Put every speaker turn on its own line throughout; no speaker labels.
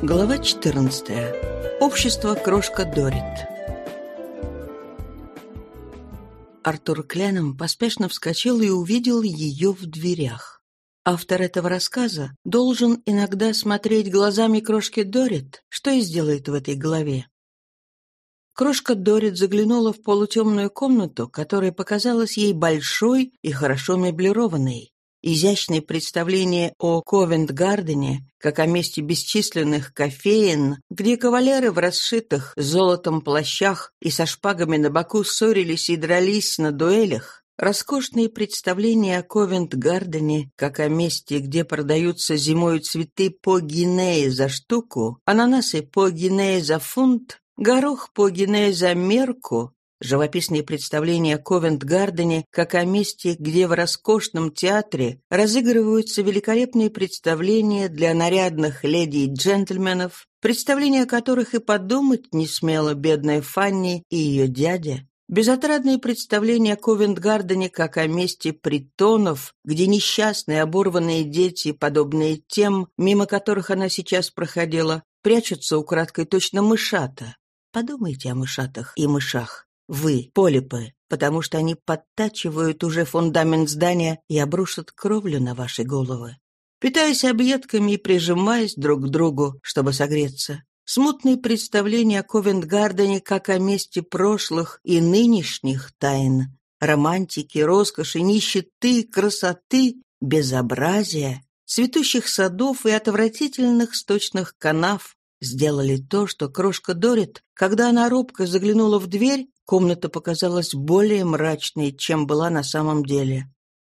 Глава 14. Общество крошка Дорит. Артур Кляном поспешно вскочил и увидел ее в дверях. Автор этого рассказа должен иногда смотреть глазами крошки Дорит, что и сделает в этой главе. Крошка Дорит заглянула в полутемную комнату, которая показалась ей большой и хорошо меблированной. Изящные представления о Ковент-Гардене, как о месте бесчисленных кофеин, где кавалеры в расшитых золотом плащах и со шпагами на боку ссорились и дрались на дуэлях, роскошные представления о Ковент-Гардене, как о месте, где продаются зимой цветы по гинее за штуку, ананасы по гинее за фунт, горох по гинее за мерку, Живописные представления о Ковент-Гардене как о месте, где в роскошном театре разыгрываются великолепные представления для нарядных леди и джентльменов, представления которых и подумать не смела бедная Фанни и ее дядя. Безотрадные представления о Ковент-Гардене как о месте притонов, где несчастные оборванные дети, подобные тем, мимо которых она сейчас проходила, прячутся украдкой точно мышата. Подумайте о мышатах и мышах. Вы, полипы, потому что они подтачивают уже фундамент здания и обрушат кровлю на ваши головы. Питаясь объедками и прижимаясь друг к другу, чтобы согреться. Смутные представления о Ковент-Гардене как о месте прошлых и нынешних тайн. Романтики, роскоши, нищеты, красоты, безобразия, цветущих садов и отвратительных сточных канав, сделали то, что крошка Дорит, когда она робко заглянула в дверь, Комната показалась более мрачной, чем была на самом деле.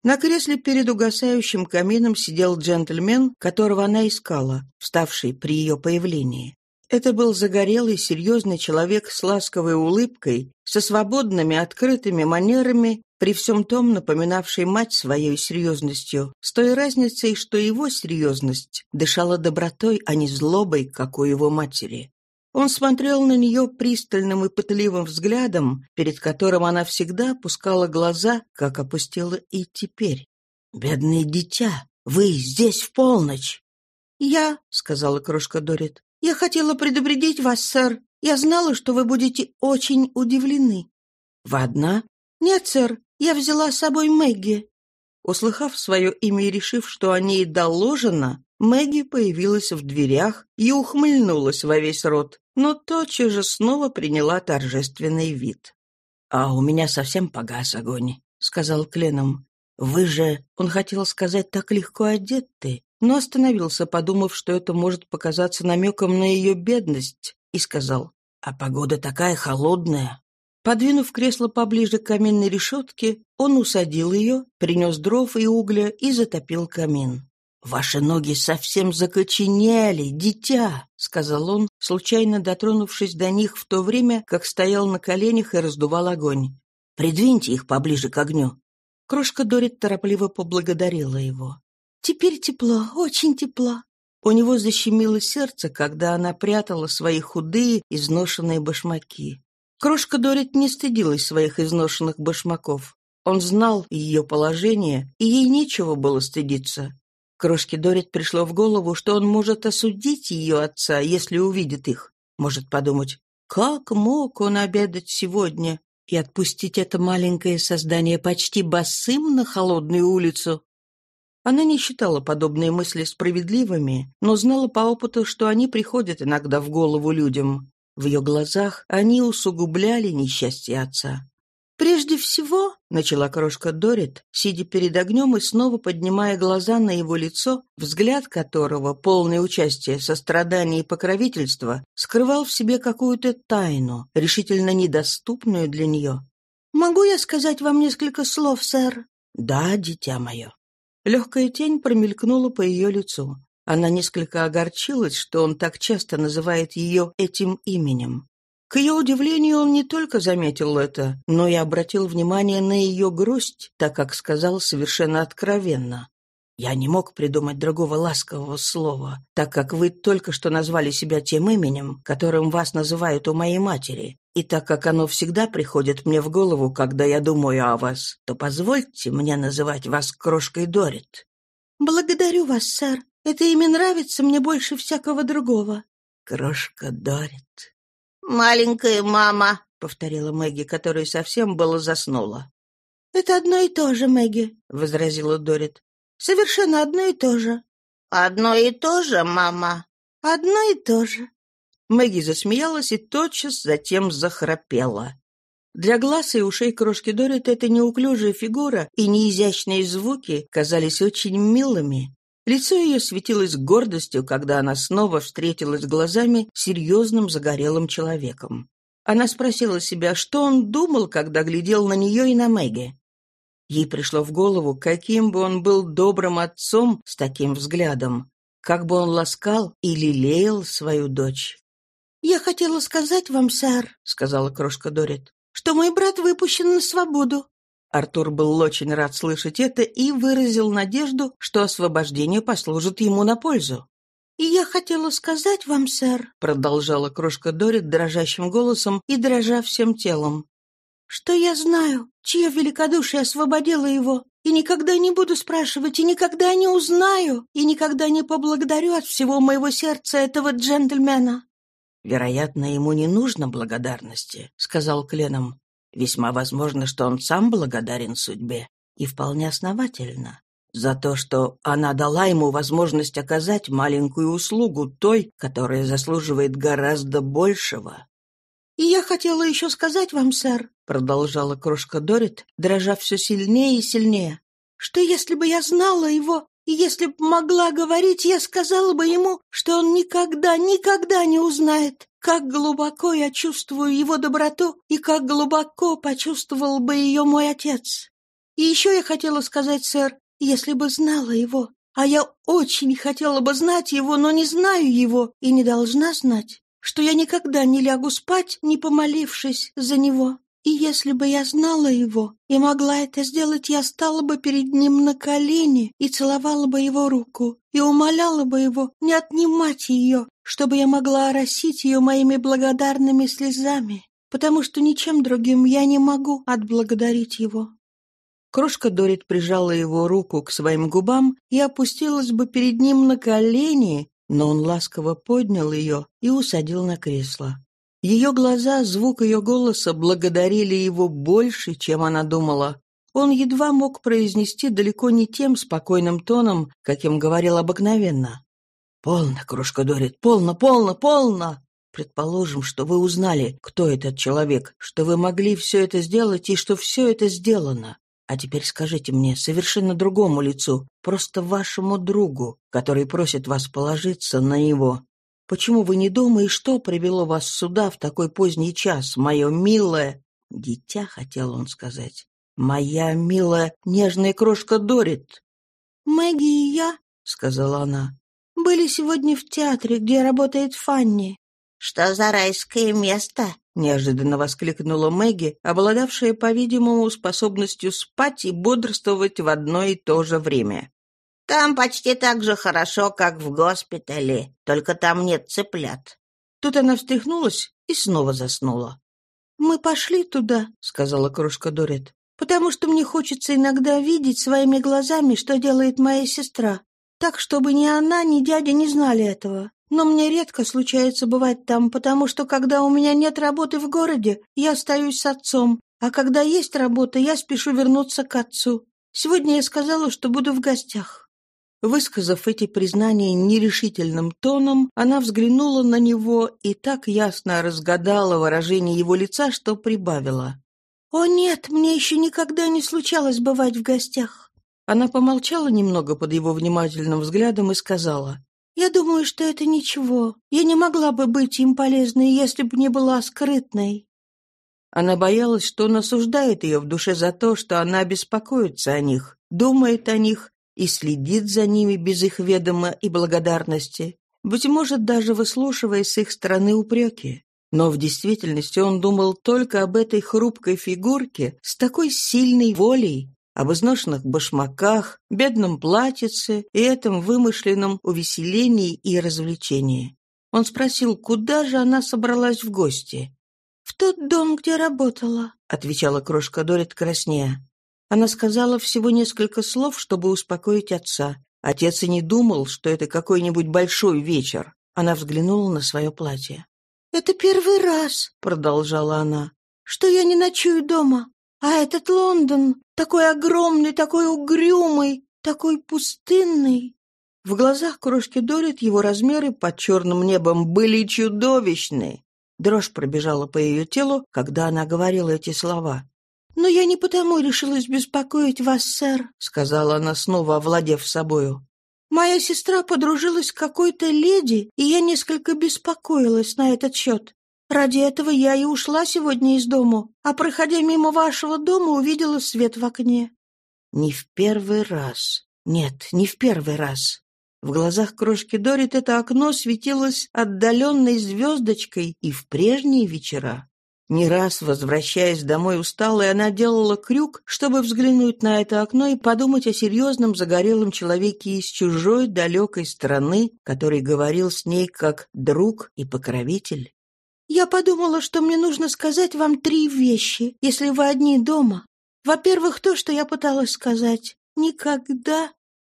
На кресле перед угасающим камином сидел джентльмен, которого она искала, вставший при ее появлении. Это был загорелый, серьезный человек с ласковой улыбкой, со свободными, открытыми манерами, при всем том напоминавший мать своей серьезностью, с той разницей, что его серьезность дышала добротой, а не злобой, как у его матери. Он смотрел на нее пристальным и пытливым взглядом, перед которым она всегда опускала глаза, как опустила и теперь. «Бедное дитя, вы здесь в полночь!» «Я», — сказала крошка Дорит, — «я хотела предупредить вас, сэр. Я знала, что вы будете очень удивлены». «Вы одна?» «Нет, сэр, я взяла с собой Мэгги». Услыхав свое имя и решив, что о ней доложено, Мэгги появилась в дверях и ухмыльнулась во весь рот, но тотчас же снова приняла торжественный вид. «А у меня совсем погас огонь», — сказал Кленом. «Вы же...» — он хотел сказать так легко одеты, но остановился, подумав, что это может показаться намеком на ее бедность, и сказал, «А погода такая холодная». Подвинув кресло поближе к каминной решетке, он усадил ее, принес дров и угля и затопил камин. «Ваши ноги совсем закоченели, дитя», — сказал он, случайно дотронувшись до них в то время, как стоял на коленях и раздувал огонь. «Придвиньте их поближе к огню». Крошка Дорит торопливо поблагодарила его. «Теперь тепло, очень тепло». У него защемило сердце, когда она прятала свои худые, изношенные башмаки. Крошка Дорит не стыдилась своих изношенных башмаков. Он знал ее положение, и ей нечего было стыдиться. Крошке Дорит пришло в голову, что он может осудить ее отца, если увидит их. Может подумать, как мог он обедать сегодня и отпустить это маленькое создание почти босым на холодную улицу? Она не считала подобные мысли справедливыми, но знала по опыту, что они приходят иногда в голову людям. В ее глазах они усугубляли несчастье отца. «Прежде всего», — начала крошка Дорит, сидя перед огнем и снова поднимая глаза на его лицо, взгляд которого, полный участия, сострадания и покровительства, скрывал в себе какую-то тайну, решительно недоступную для нее. «Могу я сказать вам несколько слов, сэр?» «Да, дитя мое». Легкая тень промелькнула по ее лицу. Она несколько огорчилась, что он так часто называет ее этим именем. К ее удивлению, он не только заметил это, но и обратил внимание на ее грусть, так как сказал совершенно откровенно. «Я не мог придумать другого ласкового слова, так как вы только что назвали себя тем именем, которым вас называют у моей матери, и так как оно всегда приходит мне в голову, когда я думаю о вас, то позвольте мне называть вас крошкой Дорит». «Благодарю вас, сэр. Это имя нравится мне больше всякого другого. крошка Дорит».
«Маленькая мама», —
повторила Мэгги, которая совсем было заснула.
«Это одно и то же, Мэгги», — возразила Дорит. «Совершенно одно и то же».
«Одно и то же, мама?»
«Одно и то же».
Мэгги засмеялась и тотчас затем захрапела. Для глаз и ушей крошки Дорит эта неуклюжая фигура и неизящные звуки казались очень милыми. Лицо ее светилось гордостью, когда она снова встретилась глазами с серьезным загорелым человеком. Она спросила себя, что он думал, когда глядел на нее и на Мэгги. Ей пришло в голову, каким бы он был добрым отцом с таким взглядом, как бы он ласкал и лелеял свою дочь.
«Я хотела сказать вам, сэр», — сказала крошка Дорит, «что мой брат выпущен на свободу».
Артур был очень рад слышать это и выразил надежду, что освобождение послужит ему на пользу.
«И я хотела сказать вам, сэр», — продолжала крошка Дорит дрожащим голосом и дрожа всем телом, что я знаю, чье великодушие освободило его, и никогда не буду спрашивать, и никогда не узнаю, и никогда не поблагодарю от всего моего сердца этого джентльмена».
«Вероятно, ему не нужно благодарности», — сказал Кленом. «Весьма возможно, что он сам благодарен судьбе, и вполне основательно, за то, что она дала ему возможность оказать маленькую услугу той, которая заслуживает гораздо большего».
«И я хотела еще сказать вам, сэр», — продолжала крошка Дорит, дрожа все сильнее и сильнее, «что если бы я знала его, и если б могла говорить, я сказала бы ему, что он никогда, никогда не узнает, как глубоко я чувствую его доброту и как глубоко почувствовал бы ее мой отец. И еще я хотела сказать, сэр, если бы знала его, а я очень хотела бы знать его, но не знаю его и не должна знать что я никогда не лягу спать, не помолившись за него. И если бы я знала его и могла это сделать, я стала бы перед ним на колени и целовала бы его руку, и умоляла бы его не отнимать ее, чтобы я могла оросить ее моими благодарными слезами, потому что ничем другим я не могу отблагодарить его.
Крошка Дорит прижала его руку к своим губам и опустилась бы перед ним на колени, но он ласково поднял ее и усадил на кресло. Ее глаза, звук ее голоса благодарили его больше, чем она думала. Он едва мог произнести далеко не тем спокойным тоном, каким говорил обыкновенно. «Полно, кружка Дорит, полно, полно, полно! Предположим, что вы узнали, кто этот человек, что вы могли все это сделать и что все это сделано. А теперь скажите мне, совершенно другому лицу, просто вашему другу, который просит вас положиться на него. Почему вы не дома и что привело вас сюда в такой поздний час, мое милое...» «Дитя», — хотел он сказать. «Моя милая нежная крошка Дорит».
«Мэгги и я», — сказала она, — «были сегодня в театре, где работает Фанни».
«Что за райское место?»
неожиданно воскликнула Мэгги, обладавшая, по-видимому, способностью спать и бодрствовать в одно и то же время.
«Там почти так же хорошо, как в госпитале, только там нет цыплят».
Тут она встряхнулась и снова заснула.
«Мы пошли туда», — сказала кружка Дорит, «потому что мне хочется иногда видеть своими глазами, что делает моя сестра, так, чтобы ни она, ни дядя не знали этого. Но мне редко случается бывать там, потому что, когда у меня нет работы в городе, я остаюсь с отцом, а когда есть работа, я спешу вернуться к отцу. Сегодня я сказала, что буду в гостях».
Высказав эти признания нерешительным тоном, она взглянула на него и так ясно разгадала выражение его лица, что прибавила.
«О нет, мне еще никогда не случалось бывать в гостях».
Она помолчала немного под его внимательным взглядом и сказала,
я думаю, что это ничего. Я не могла бы быть им полезной, если бы не была скрытной».
Она боялась, что он осуждает ее в душе за то, что она беспокоится о них, думает о них и следит за ними без их ведома и благодарности, быть может, даже выслушивая с их стороны упреки. Но в действительности он думал только об этой хрупкой фигурке с такой сильной волей, об изношенных башмаках, бедном платьице и этом вымышленном увеселении и развлечении. Он спросил, куда же она собралась в гости.
«В тот дом, где работала», —
отвечала крошка Дорит краснея. Она сказала всего несколько слов, чтобы успокоить отца. Отец и не думал, что это какой-нибудь большой вечер. Она взглянула на свое платье.
«Это первый раз», — продолжала она, — «что я не ночую дома. А этот Лондон, такой огромный, такой угрюмый, такой пустынный». В глазах крошки Дорит его размеры под черным небом были чудовищны. Дрожь пробежала по ее телу, когда она говорила эти слова. «Но я не потому решилась беспокоить вас, сэр», — сказала она, снова овладев собою. «Моя сестра подружилась с какой-то леди, и я несколько беспокоилась на этот счет. Ради этого я и ушла сегодня из дому, а, проходя мимо вашего дома, увидела свет в окне». «Не в первый раз. Нет, не в первый раз. В глазах крошки Дорит это окно светилось отдаленной звездочкой и в прежние вечера. Не раз, возвращаясь домой усталой, она делала крюк, чтобы взглянуть на это окно и подумать о серьезном загорелом человеке из чужой далекой страны, который говорил с ней как друг и покровитель. «Я подумала, что мне нужно сказать вам три вещи, если вы одни дома. Во-первых, то, что я пыталась сказать. Никогда,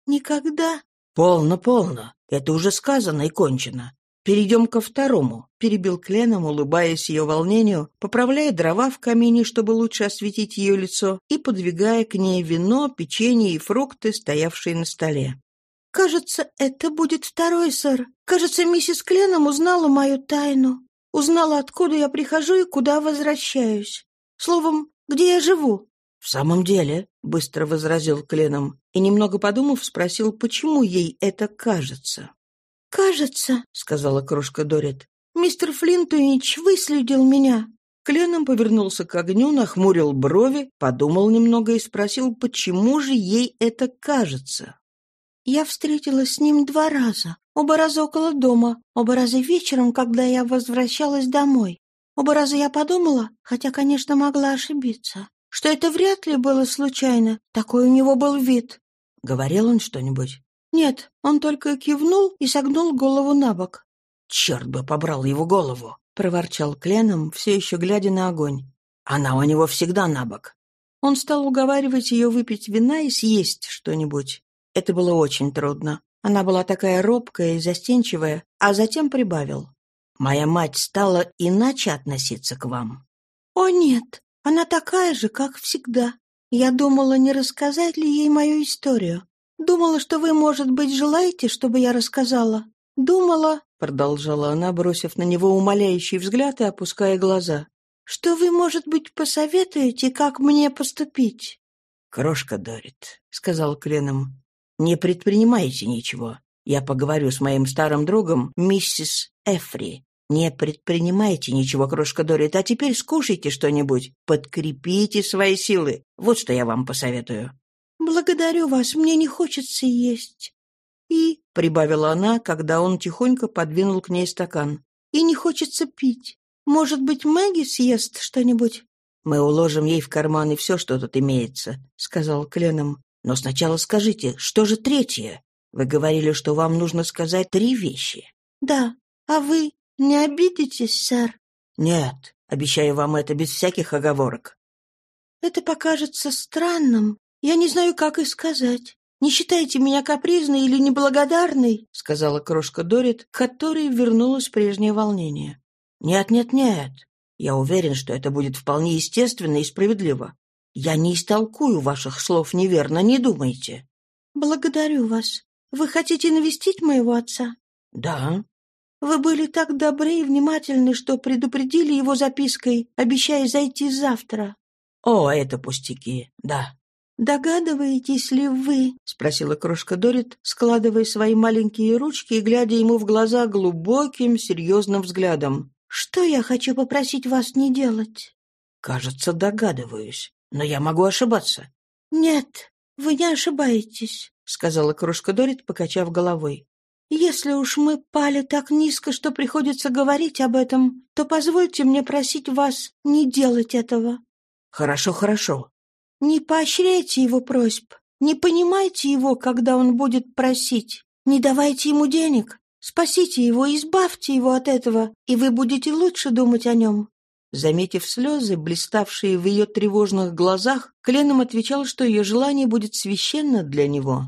никогда
«Полно, полно. Это уже сказано и кончено. Перейдем ко второму», — перебил Кленом, улыбаясь ее волнению, поправляя дрова в камине, чтобы лучше осветить ее лицо, и подвигая к ней вино, печенье и фрукты, стоявшие на столе.
«Кажется, это будет второй, сэр. Кажется, миссис Кленом узнала мою тайну. Узнала, откуда я прихожу и куда возвращаюсь. Словом, где я живу.
«В самом деле», — быстро возразил Кленом, и, немного подумав, спросил, почему ей это кажется.
«Кажется», — сказала крошка Дорит, — «мистер Флинтуич выследил меня».
Кленом повернулся к огню, нахмурил брови, подумал немного и спросил, почему же ей это кажется.
«Я встретилась с ним два раза, оба раза около дома, оба раза вечером, когда я возвращалась домой. Оба раза я подумала, хотя, конечно, могла ошибиться, что это вряд ли было случайно. Такой у него был вид.
Говорил он что-нибудь?
Нет, он только кивнул и согнул голову на бок.
«Черт бы побрал его голову!» — проворчал Кленом, все еще глядя на огонь. «Она у него всегда на бок». Он стал уговаривать ее выпить вина и съесть что-нибудь. Это было очень трудно. Она была такая робкая и застенчивая, а затем прибавил. «Моя мать стала иначе относиться к вам».
«О, нет, она такая же, как всегда. Я думала, не рассказать ли ей мою историю. Думала, что вы, может быть, желаете, чтобы я рассказала. Думала, — продолжала она, бросив на него умоляющий взгляд и опуская глаза, — что вы, может быть, посоветуете, как мне поступить.
«Крошка Дорит», — сказал Кленом, — «не предпринимайте ничего. Я поговорю с моим старым другом, миссис Эфри. «Не предпринимайте ничего, крошка Дорит, а теперь скушайте что-нибудь. Подкрепите свои силы. Вот что я вам посоветую».
«Благодарю вас, мне не хочется есть». «И», — прибавила она, когда он тихонько подвинул к ней стакан, «и не хочется пить. Может быть, Мэгги съест что-нибудь?»
«Мы уложим ей в карманы все, что тут имеется», — сказал Кленом. «Но сначала скажите, что же третье? Вы говорили, что вам нужно сказать три вещи».
«Да. А вы «Не обидитесь, сэр?»
«Нет, обещаю вам это без всяких оговорок».
«Это покажется странным. Я не знаю, как и сказать. Не считайте меня капризной или неблагодарной», — сказала крошка Дорит, которой вернулось прежнее волнение.
«Нет, нет, нет. Я уверен, что это будет вполне естественно и справедливо. Я не истолкую ваших слов неверно, не думайте».
«Благодарю вас. Вы хотите навестить моего отца?»
«Да».
Вы были так добры и внимательны, что предупредили его запиской, обещая зайти завтра.
О, это пустяки, да.
«Догадываетесь ли вы?» — спросила крошка Дорит, складывая свои маленькие ручки и глядя ему в глаза глубоким, серьезным взглядом. «Что я хочу попросить вас не делать?»
«Кажется, догадываюсь, но я могу ошибаться».
«Нет, вы не ошибаетесь», — сказала крошка Дорит, покачав головой. Если уж мы пали так низко, что приходится говорить об этом, то позвольте мне просить вас не делать этого.
Хорошо, хорошо.
Не поощряйте его просьб, не понимайте его, когда он будет просить, не давайте ему денег. Спасите его, избавьте его от этого, и вы будете лучше думать о нем».
Заметив слезы, блиставшие в ее тревожных глазах, Кленом отвечал, что ее желание будет священно для него.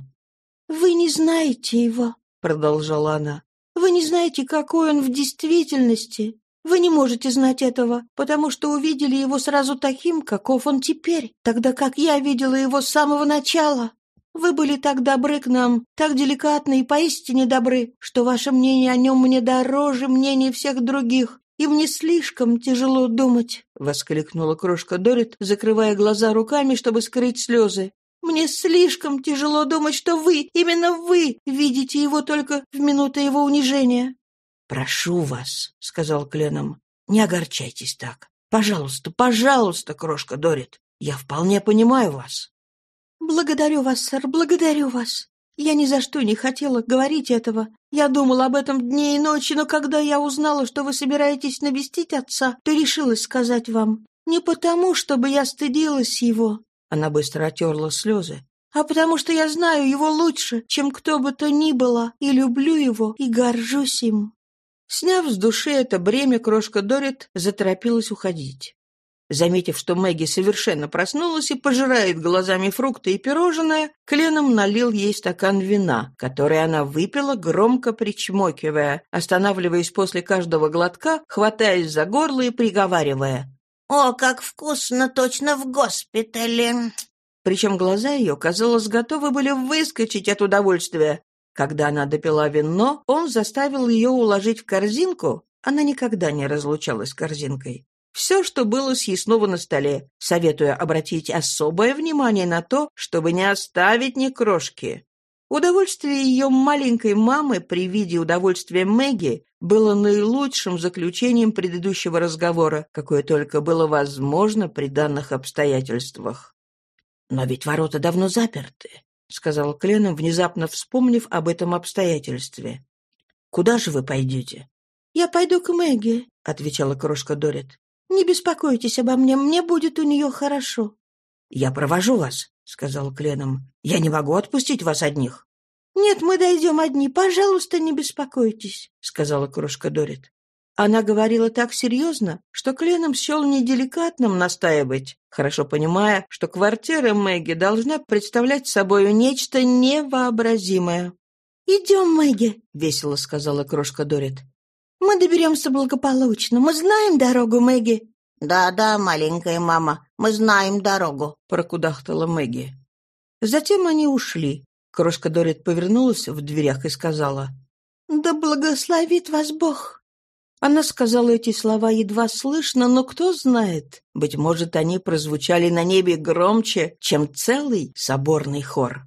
«Вы не знаете его», продолжала она. Вы не знаете, какой он в действительности. Вы не можете знать этого, потому что увидели его сразу таким, каков он теперь, тогда как я видела его с самого начала. Вы были так добры к нам, так деликатны и поистине добры, что ваше мнение о нем мне дороже мнения всех других, и мне слишком тяжело думать», — воскликнула крошка Дорит, закрывая глаза руками, чтобы скрыть слезы. «Мне слишком тяжело думать, что вы, именно вы, видите его только в минуты его унижения».
«Прошу вас», — сказал Кленом, — «не огорчайтесь так. Пожалуйста, пожалуйста, крошка Дорит, я вполне понимаю вас».
«Благодарю вас, сэр, благодарю вас. Я ни за что не хотела говорить этого. Я думала об этом дни и ночи, но когда я узнала, что вы собираетесь навестить отца, то решилась сказать вам. Не потому, чтобы я стыдилась его». Она быстро отерла слезы. «А потому что я знаю его лучше, чем кто бы то ни было, и люблю его, и горжусь им». Сняв с души это бремя, крошка Дорит заторопилась уходить. Заметив, что Мэгги совершенно проснулась и пожирает глазами фрукты и пирожное, Кленом налил ей стакан вина, который она выпила, громко причмокивая, останавливаясь после каждого глотка, хватаясь за горло и приговаривая.
«О, как вкусно, точно в госпитале!»
Причем глаза ее, казалось, готовы были выскочить от удовольствия. Когда она допила вино, он заставил ее уложить в корзинку, она никогда не разлучалась с корзинкой, все, что было съестного на столе, советуя обратить особое внимание на то, чтобы не оставить ни крошки. Удовольствие ее маленькой мамы при виде удовольствия Мэгги было наилучшим заключением предыдущего разговора, какое только было возможно при данных обстоятельствах. «Но ведь ворота давно заперты», — сказал Кленом, внезапно вспомнив об этом обстоятельстве. «Куда же вы пойдете?»
«Я пойду к Мэгги», — отвечала крошка Дорит. Не беспокойтесь обо мне, мне будет у нее хорошо».
«Я провожу вас», — сказал Кленом. «Я не могу отпустить вас одних».
«Нет, мы дойдем одни. Пожалуйста, не беспокойтесь», — сказала крошка Дорит. Она говорила так серьезно, что Кленом счел неделикатным настаивать, хорошо понимая, что квартира Мэгги должна представлять собой нечто невообразимое. «Идем, Мэгги», — весело сказала крошка Дорит. Мы доберемся благополучно. Мы знаем дорогу, Мэгги».
«Да-да, маленькая мама, мы знаем дорогу», —
прокудахтала Мэгги. Затем они ушли. Крошка Дорит повернулась в дверях и сказала,
«Да благословит вас Бог».
Она сказала эти слова едва слышно, но кто знает, быть может, они прозвучали на небе громче, чем целый соборный хор.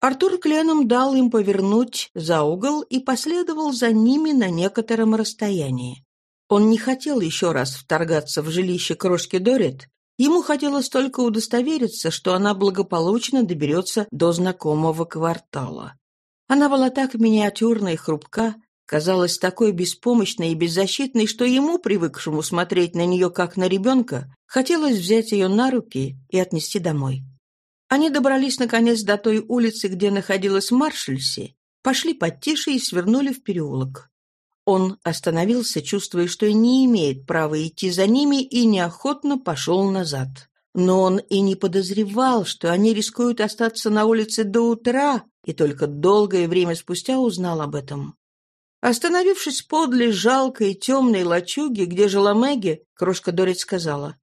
Артур кленом дал им повернуть за угол и последовал за ними на некотором расстоянии. Он не хотел еще раз вторгаться в жилище крошки Дорит. Ему хотелось только удостовериться, что она благополучно доберется до знакомого квартала. Она была так миниатюрна и хрупка, казалась такой беспомощной и беззащитной, что ему, привыкшему смотреть на нее как на ребенка, хотелось взять ее на руки и отнести домой. Они добрались, наконец, до той улицы, где находилась Маршальси, пошли потише и свернули в переулок. Он остановился, чувствуя, что не имеет права идти за ними, и неохотно пошел назад. Но он и не подозревал, что они рискуют остаться на улице до утра, и только долгое время спустя узнал об этом. Остановившись подле жалкой темной лачуги, где жила Мэгги, крошка Дорит сказала,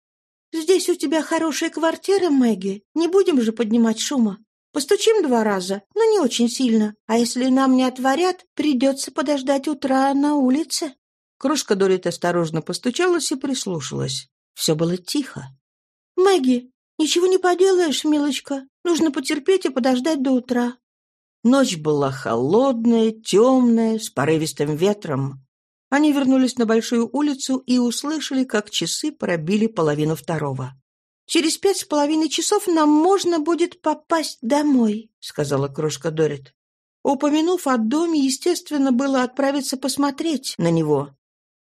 «Здесь у тебя хорошая квартира, Мэгги. Не будем же поднимать шума. Постучим два раза, но не очень сильно. А если нам не отворят, придется подождать утра на улице». Кружка Дорит осторожно постучалась и прислушалась. Все было тихо. «Мэгги, ничего не поделаешь, милочка. Нужно потерпеть и подождать до утра». Ночь была холодная, темная, с порывистым ветром. Они вернулись на Большую улицу и услышали, как часы пробили половину второго. «Через пять с половиной часов нам можно будет попасть домой», — сказала крошка Дорит. Упомянув о доме, естественно, было отправиться посмотреть на него.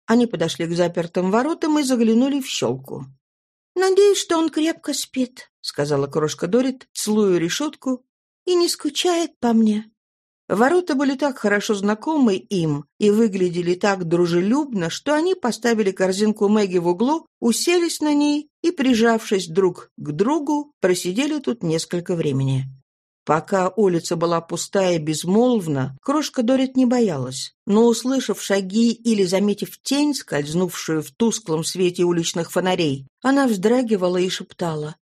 Они подошли к запертым воротам и заглянули в щелку. «Надеюсь, что он крепко спит», — сказала крошка Дорит, целуя решетку, — «и не скучает по мне». Ворота были так хорошо знакомы им и выглядели так дружелюбно, что они поставили корзинку Мэгги в углу, уселись на ней и, прижавшись друг к другу, просидели тут несколько времени. Пока улица была пустая и безмолвна, крошка Дорит не боялась. Но, услышав шаги или заметив тень, скользнувшую в тусклом свете уличных фонарей, она вздрагивала и шептала.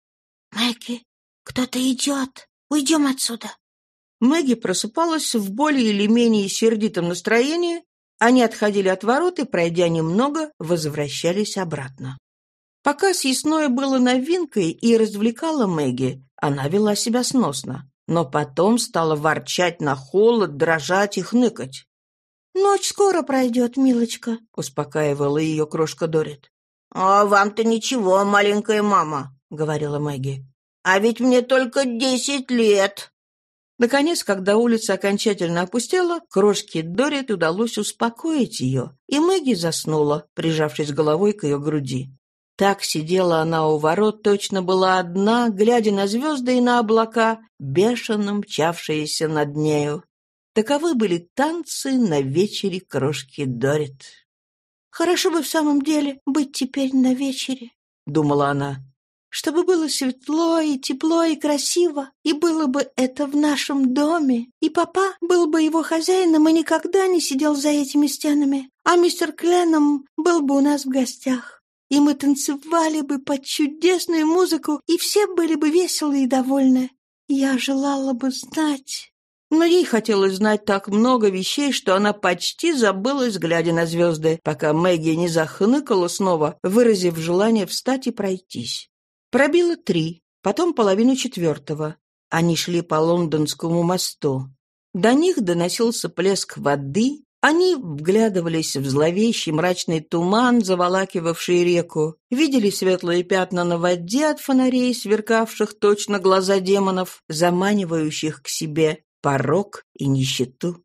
«Мэгги, кто-то идет. Уйдем отсюда».
Мэгги просыпалась в более или менее сердитом настроении. Они отходили от ворот и, пройдя немного, возвращались обратно. Пока съестное было новинкой и развлекала Мэгги, она вела себя сносно но потом стала ворчать на холод, дрожать и хныкать.
«Ночь скоро пройдет, милочка», —
успокаивала ее крошка Дорит.
«А вам-то ничего, маленькая мама», — говорила Мэгги. «А ведь мне только десять лет».
Наконец, когда улица окончательно опустела, крошке Дорит удалось успокоить ее, и Мэгги заснула, прижавшись головой к ее груди. Так сидела она у ворот, точно была одна, глядя на звезды и на облака, бешено мчавшиеся над нею. Таковы были танцы на вечере крошки Дорит.
«Хорошо бы в самом деле быть теперь на вечере», — думала она. «Чтобы было светло и тепло и красиво, и было бы это в нашем доме, и папа был бы его хозяином и никогда не сидел за этими стенами, а мистер Кленом был бы у нас в гостях и мы танцевали бы под чудесную музыку, и все были бы веселы и довольны. Я желала бы знать...»
Но ей хотелось знать так много вещей, что она почти забылась, глядя на звезды, пока Мэгги не захныкала снова, выразив желание встать и пройтись. Пробило три, потом половину четвертого. Они шли по лондонскому мосту. До них доносился плеск воды, они вглядывались в зловещий мрачный туман, заволакивавший реку, видели светлые пятна на воде от фонарей, сверкавших точно глаза демонов, заманивающих к себе порог и нищету.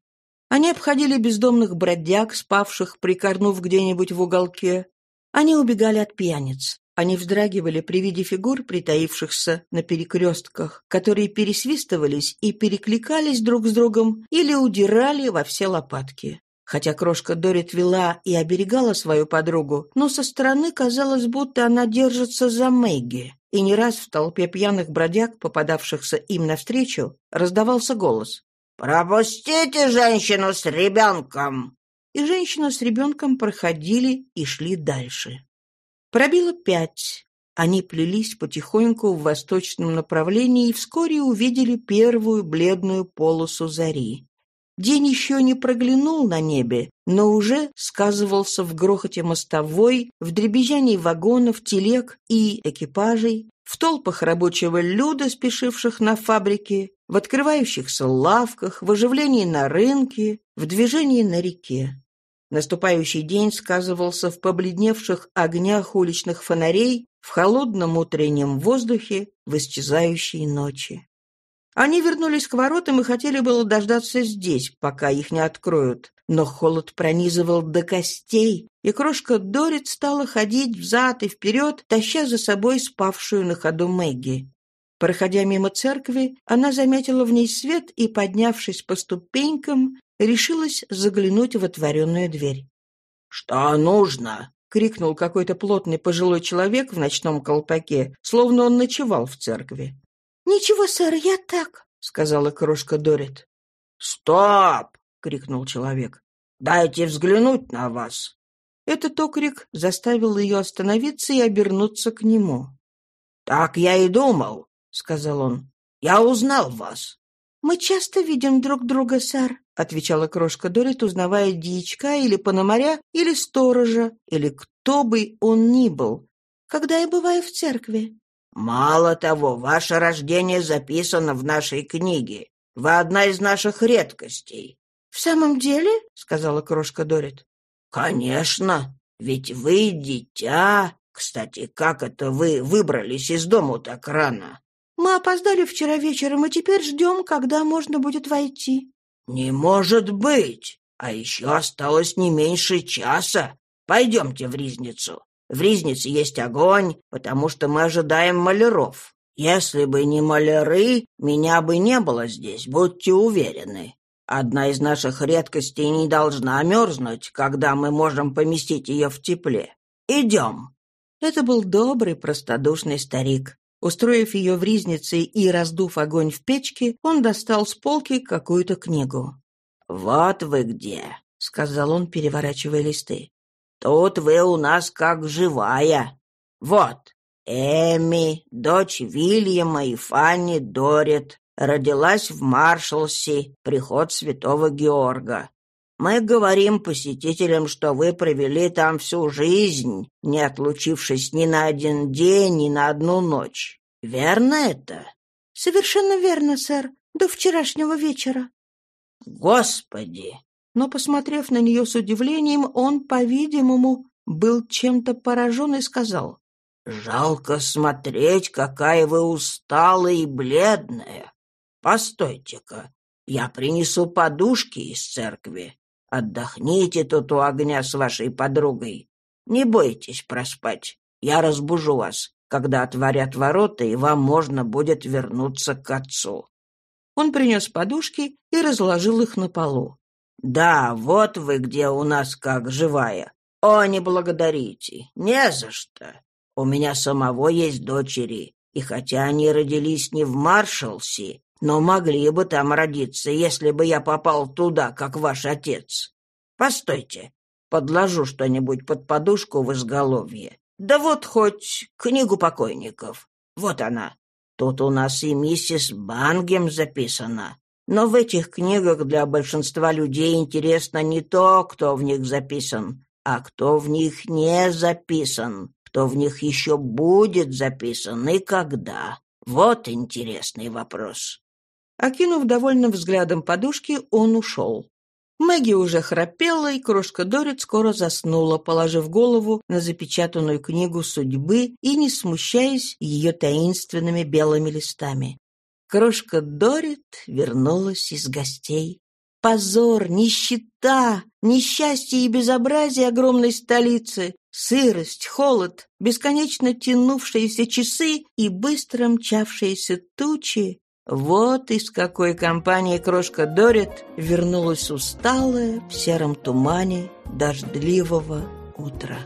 Они обходили бездомных бродяг, спавших, прикорнув где-нибудь в уголке. Они убегали от пьяниц. Они вздрагивали при виде фигур, притаившихся на перекрестках, которые пересвистывались и перекликались друг с другом или удирали во все лопатки. Хотя крошка Дорит вела и оберегала свою подругу, но со стороны казалось, будто она держится за Мэгги. И не раз в толпе пьяных бродяг, попадавшихся им навстречу, раздавался голос.
«Пропустите женщину с ребенком!»
И женщина с ребенком проходили и шли дальше. Пробило пять. Они плелись потихоньку в восточном направлении и вскоре увидели первую бледную полосу зари. День еще не проглянул на небе, но уже сказывался в грохоте мостовой, в дребезжании вагонов, телег и экипажей, в толпах рабочего люда, спешивших на фабрике, в открывающихся лавках, в оживлении на рынке, в движении на реке. Наступающий день сказывался в побледневших огнях уличных фонарей, в холодном утреннем воздухе, в исчезающей ночи. Они вернулись к воротам и хотели было дождаться здесь, пока их не откроют. Но холод пронизывал до костей, и крошка Дорит стала ходить взад и вперед, таща за собой спавшую на ходу Мэгги. Проходя мимо церкви, она заметила в ней свет и, поднявшись по ступенькам, решилась заглянуть в отворенную дверь.
«Что нужно?»
— крикнул какой-то плотный пожилой человек в ночном колпаке, словно он ночевал в церкви.
«Ничего, сэр, я так», —
сказала крошка Дорит.
«Стоп!» — крикнул человек. «Дайте взглянуть на вас».
Этот окрик заставил ее остановиться и обернуться к нему.
«Так я и думал», — сказал он. «Я узнал вас».
«Мы часто видим друг друга, сэр», — отвечала крошка Дорит, узнавая дьячка или пономаря, или сторожа, или кто бы он ни был. «Когда я бываю в церкви».
«Мало того, ваше рождение записано в нашей книге. Вы одна из наших редкостей».
«В самом деле?» — сказала крошка Дорит.
«Конечно, ведь вы дитя. Кстати, как это вы выбрались из дому так рано?»
«Мы опоздали вчера вечером и теперь ждем, когда можно будет войти».
«Не может быть! А еще осталось не меньше часа. Пойдемте в Ризницу. В Ризнице есть огонь, потому что мы ожидаем маляров. Если бы не маляры, меня бы не было здесь, будьте уверены. Одна из наших редкостей не должна мерзнуть, когда мы можем поместить ее в тепле. Идем».
Это был добрый, простодушный старик. Устроив ее в ризнице и раздув огонь в печке, он достал с полки какую-то книгу.
«Вот вы где», — сказал он, переворачивая листы. «Тут вы у нас как живая. Вот, Эми, дочь Вильяма и Фанни Дорит, родилась в Маршалсе, приход святого Георга. Мы говорим посетителям, что вы провели там всю жизнь, не отлучившись ни на один день, ни на одну ночь. Верно это?
Совершенно верно, сэр. До вчерашнего вечера.
Господи!
Но, посмотрев на нее с удивлением, он, по-видимому, был чем-то поражен и сказал.
«Жалко смотреть, какая вы усталая и бледная. Постойте-ка, я принесу подушки из церкви. Отдохните тут у огня с вашей подругой. Не бойтесь проспать. Я разбужу вас, когда отворят ворота, и вам можно будет вернуться к отцу».
Он принес подушки и разложил их на полу.
«Да, вот вы где у нас как живая. О, не благодарите, не за что. У меня самого есть дочери, и хотя они родились не в Маршалсе, но могли бы там родиться, если бы я попал туда, как ваш отец. Постойте, подложу что-нибудь под подушку в изголовье. Да вот хоть книгу покойников. Вот она. Тут у нас и миссис Бангем записана. Но в этих книгах для большинства людей интересно не то, кто в них записан, а кто в них не записан, кто в них еще будет записан и когда. Вот интересный вопрос.
Окинув довольным взглядом подушки, он ушел. Мэгги уже храпела, и крошка Дорит скоро заснула, положив голову на запечатанную книгу судьбы и не смущаясь ее таинственными белыми листами. Крошка Дорит вернулась из гостей. Позор, нищета, несчастье и безобразие огромной столицы, сырость, холод, бесконечно тянувшиеся часы и быстро мчавшиеся тучи вот из какой компании крошка Дорит вернулась усталая в сером тумане дождливого утра.